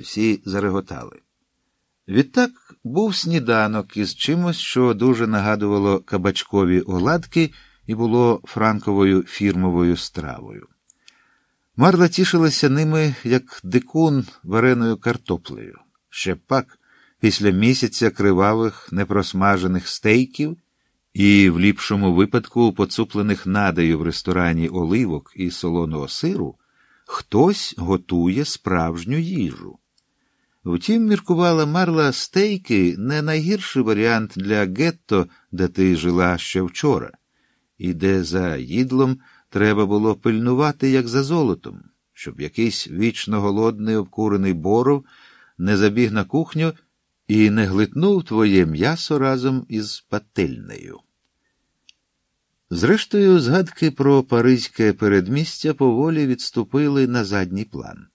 Всі зареготали. Відтак був сніданок із чимось, що дуже нагадувало кабачкові оладки і було франковою фірмовою стравою. Марла тішилася ними, як дикун вареною картоплею. Ще пак, після місяця кривавих непросмажених стейків і, в ліпшому випадку, поцуплених надею в ресторані оливок і солоного сиру, хтось готує справжню їжу. Втім, міркувала Марла стейки не найгірший варіант для гетто, де ти жила ще вчора, і де за їдлом треба було пильнувати, як за золотом, щоб якийсь вічно голодний обкурений боров не забіг на кухню і не глитнув твоє м'ясо разом із пательнею. Зрештою, згадки про паризьке передмістя поволі відступили на задній план.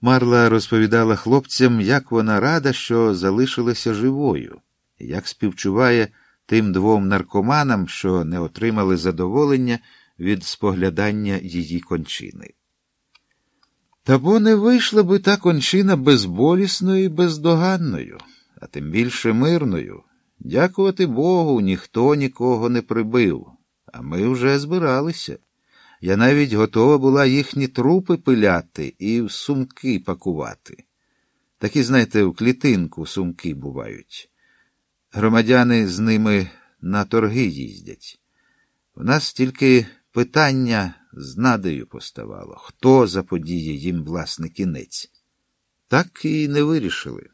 Марла розповідала хлопцям, як вона рада, що залишилася живою, як співчуває тим двом наркоманам, що не отримали задоволення від споглядання її кончини. Та бо не вийшла би та кончина безболісною і бездоганною, а тим більше мирною. Дякувати Богу, ніхто нікого не прибив, а ми вже збиралися. Я навіть готова була їхні трупи пиляти і в сумки пакувати. Такі, знаєте, в клітинку сумки бувають. Громадяни з ними на торги їздять. У нас тільки питання з надею поставало, хто заподіє їм власний кінець. Так і не вирішили.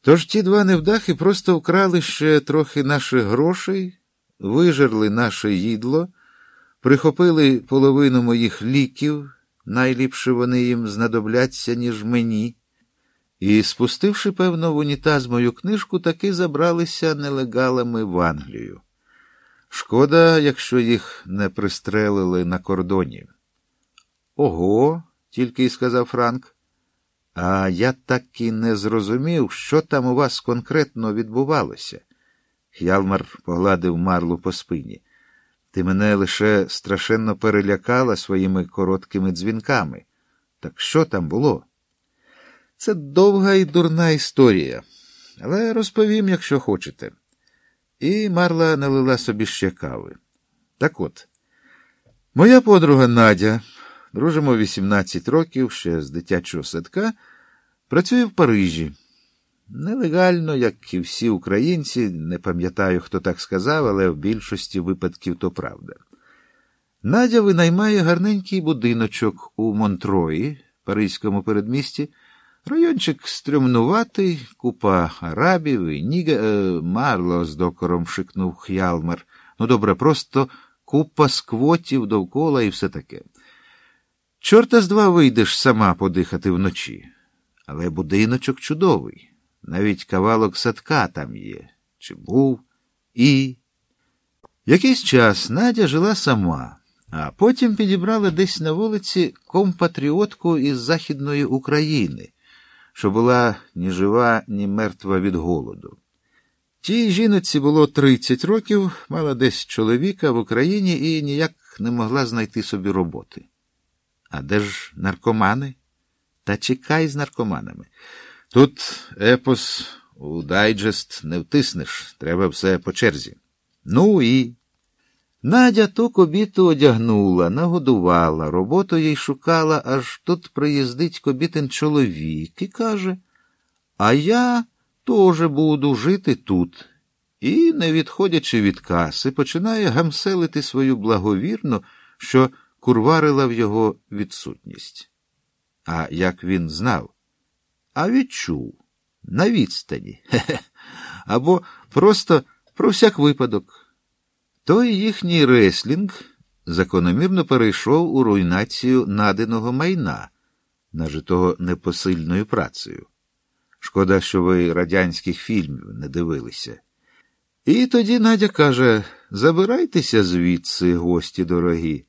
Тож ті два невдахи просто вкрали ще трохи наших грошей, вижерли наше їдло прихопили половину моїх ліків, найліпше вони їм знадобляться, ніж мені, і, спустивши, певно, в унітаз мою книжку, таки забралися нелегалами в Англію. Шкода, якщо їх не пристрелили на кордоні. Ого, тільки й сказав Франк. А я так і не зрозумів, що там у вас конкретно відбувалося. Х'ялмар погладив марлу по спині. Ти мене лише страшенно перелякала своїми короткими дзвінками. Так що там було? Це довга і дурна історія, але розповім, якщо хочете. І Марла налила собі ще кави. Так от, моя подруга Надя, дружимо 18 років, ще з дитячого садка, працює в Парижі. Нелегально, як і всі українці, не пам'ятаю, хто так сказав, але в більшості випадків то правда. Надя винаймає гарненький будиночок у Монтрої, паризькому передмісті. Райончик стрьомнуватий, купа арабів і ніга е, марло з докором шикнув Х'ялмар. Ну, добре, просто купа сквотів довкола і все таке. Чорта з два вийдеш сама подихати вночі. Але будиночок чудовий. Навіть кавалок садка там є, чи був, і. Якийсь час Надя жила сама, а потім підібрала десь на вулиці компатріотку із Західної України, що була ні жива, ні мертва від голоду. Тій жіноці було 30 років, мала десь чоловіка в Україні і ніяк не могла знайти собі роботи. А де ж наркомани? Та чекай з наркоманами. Тут епос у дайджест не втиснеш, треба все по черзі. Ну і. Надя ту кобіту одягнула, нагодувала, роботу їй шукала, аж тут приїздить кобітин чоловік і каже, а я теж буду жити тут. І, не відходячи від каси, починає гамселити свою благовірну, що курварила в його відсутність. А як він знав? А відчув на відстані, або просто про всяк випадок. Той їхній реслінг закономірно перейшов у руйнацію наденого майна, нажитого непосильною працею. Шкода, що ви радянських фільмів не дивилися. І тоді Надя каже забирайтеся звідси, гості дорогі,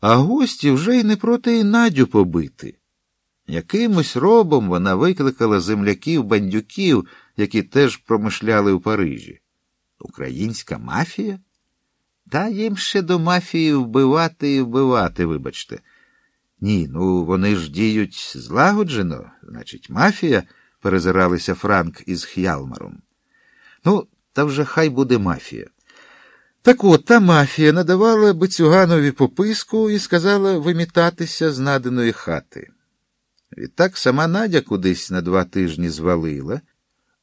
а гості вже й не проти Надю побити. Якимось робом вона викликала земляків бандюків, які теж промишляли у Парижі. Українська мафія? Та їм ще до мафії вбивати і вбивати, вибачте. Ні, ну вони ж діють злагоджено, значить, мафія, перезиралися Франк із Х'ялмаром. Ну, та вже хай буде мафія. Так от та мафія надавала Бицюганові пописку і сказала вимітатися з наданої хати. Відтак сама Надя кудись на два тижні звалила,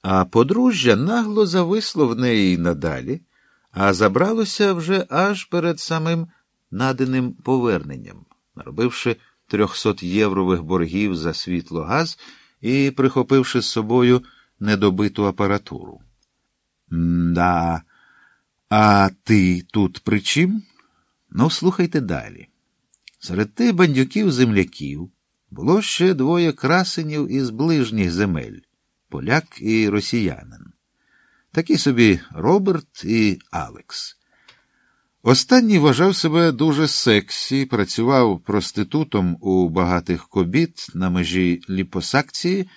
а подружжя нагло зависло в неї надалі, а забралося вже аж перед самим наданим поверненням, наробивши трьохсот-єврових боргів за світло-газ і прихопивши з собою недобиту апаратуру. Да, а ти тут при чим? Ну, слухайте далі. Серед тих бандюків-земляків було ще двоє красенів із ближніх земель поляк і росіянин. Такі собі Роберт і Алекс. Останній вважав себе дуже сексі, працював проститутом у багатих кобіт на межі ліпосакції